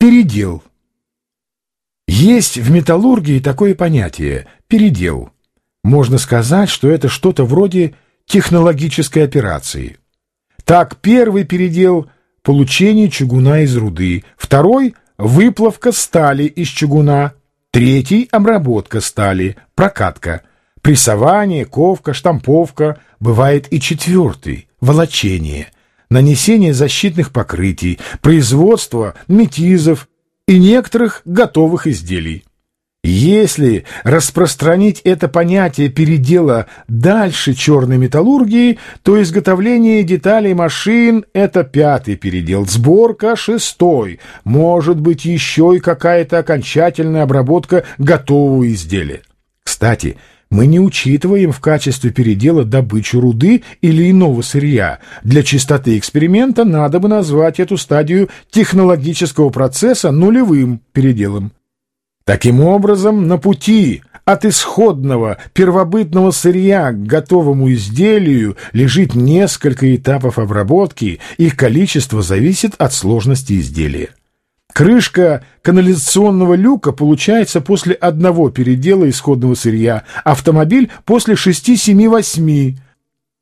Передел. Есть в металлургии такое понятие – передел. Можно сказать, что это что-то вроде технологической операции. Так, первый передел – получение чугуна из руды, второй – выплавка стали из чугуна, третий – обработка стали, прокатка, прессование, ковка, штамповка, бывает и четвертый – волочение – нанесение защитных покрытий, производство метизов и некоторых готовых изделий. Если распространить это понятие передела дальше черной металлургии, то изготовление деталей машин – это пятый передел, сборка – шестой, может быть еще и какая-то окончательная обработка готового изделия. Кстати, мы не учитываем в качестве передела добычу руды или иного сырья. Для чистоты эксперимента надо бы назвать эту стадию технологического процесса нулевым переделом. Таким образом, на пути от исходного первобытного сырья к готовому изделию лежит несколько этапов обработки, их количество зависит от сложности изделия. Крышка канализационного люка получается после одного передела исходного сырья, автомобиль после 6-7-8.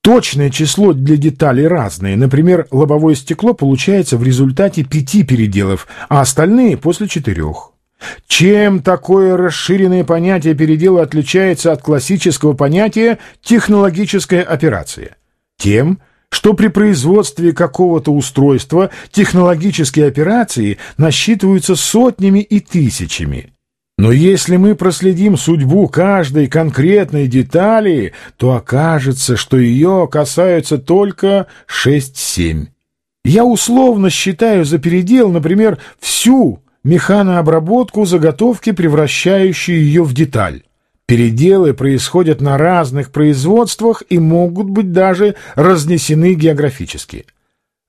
Точное число для деталей разное. Например, лобовое стекло получается в результате пяти переделов, а остальные после четырех. Чем такое расширенное понятие передела отличается от классического понятия технологическая операция? Тем, что при производстве какого-то устройства технологические операции насчитываются сотнями и тысячами. Но если мы проследим судьбу каждой конкретной детали, то окажется, что ее касаются только 6-7. Я условно считаю за передел, например, всю механообработку заготовки, превращающую ее в деталь. Переделы происходят на разных производствах и могут быть даже разнесены географически.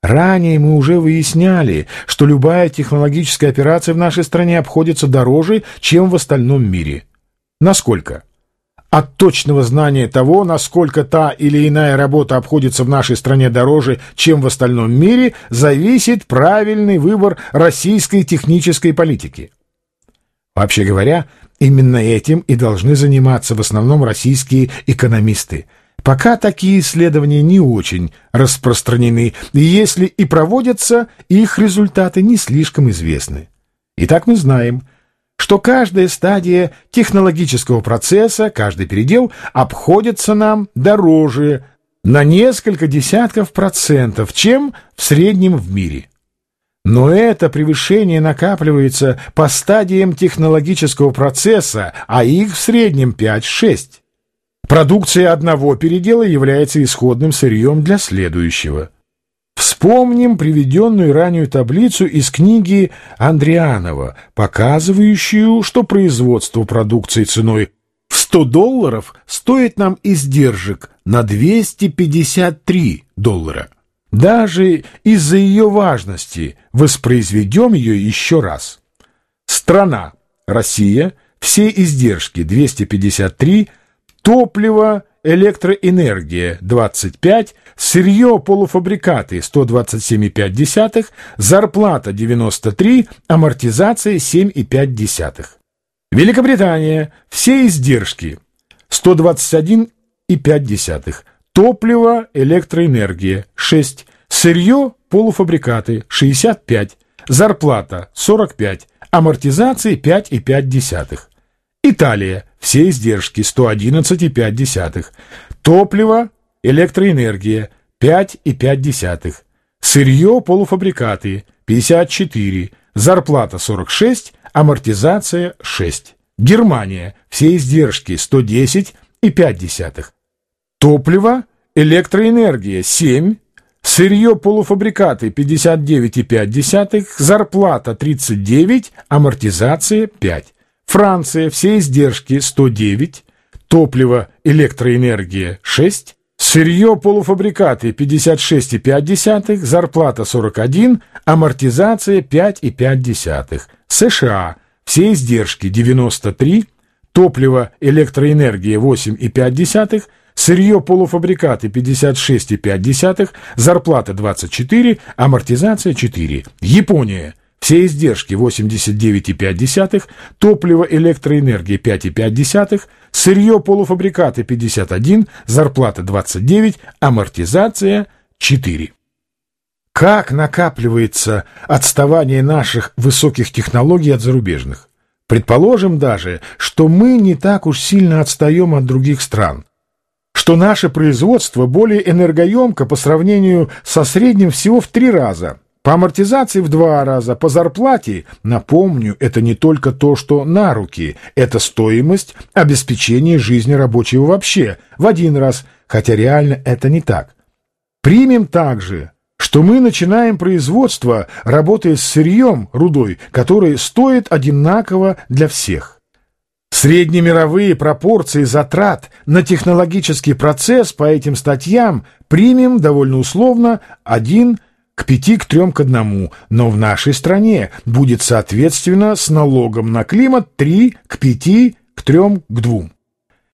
Ранее мы уже выясняли, что любая технологическая операция в нашей стране обходится дороже, чем в остальном мире. Насколько? От точного знания того, насколько та или иная работа обходится в нашей стране дороже, чем в остальном мире, зависит правильный выбор российской технической политики. Вообще говоря, именно этим и должны заниматься в основном российские экономисты. Пока такие исследования не очень распространены, и если и проводятся, их результаты не слишком известны. Итак, мы знаем, что каждая стадия технологического процесса, каждый передел обходится нам дороже на несколько десятков процентов, чем в среднем в мире. Но это превышение накапливается по стадиям технологического процесса, а их в среднем 5-6. Продукция одного передела является исходным сырьем для следующего. Вспомним приведенную ранее таблицу из книги Андрианова, показывающую, что производство продукции ценой в 100 долларов стоит нам издержек на 253 доллара. Даже из-за ее важности воспроизведем ее еще раз. Страна Россия, все издержки 253, топливо, электроэнергия 25, сырье, полуфабрикаты 127,5, зарплата 93, амортизация 7,5. Великобритания, все издержки 121,5, Топливо, электроэнергия – 6. Сырье, полуфабрикаты – 65. Зарплата – 45. Амортизации – 5,5. Италия. Все издержки – 111,5. Топливо, электроэнергия – 5,5. Сырье, полуфабрикаты – 54. Зарплата – 46. Амортизация – 6. Германия. Все издержки – 110,5. Топливо, электроэнергия – 7, сырье полуфабрикаты – 59,5, зарплата – 39, амортизация – 5. Франция, все издержки – 109, топливо, электроэнергия – 6, сырье полуфабрикаты – 56,5, зарплата – 41, амортизация – 5,5. США, все издержки – 93, топливо, электроэнергия – 8,5, Сырье полуфабрикаты 56,5, зарплата 24, амортизация 4. Япония. все издержки 89,5, топливо, электроэнергия 5,5, сырье, полуфабрикаты 51, зарплата 29, амортизация 4. Как накапливается отставание наших высоких технологий от зарубежных? Предположим даже, что мы не так уж сильно отстаем от других стран, что наше производство более энергоемко по сравнению со средним всего в три раза – по амортизации в два раза, по зарплате, напомню, это не только то, что на руки, это стоимость обеспечения жизни рабочего вообще, в один раз, хотя реально это не так. Примем также, что мы начинаем производство, работая с сырьем, рудой, которое стоит одинаково для всех. Среднемировые пропорции затрат на технологический процесс по этим статьям примем довольно условно 1 к пяти к трем к одному, но в нашей стране будет соответственно с налогом на климат 3 к 5 к 3 к 2.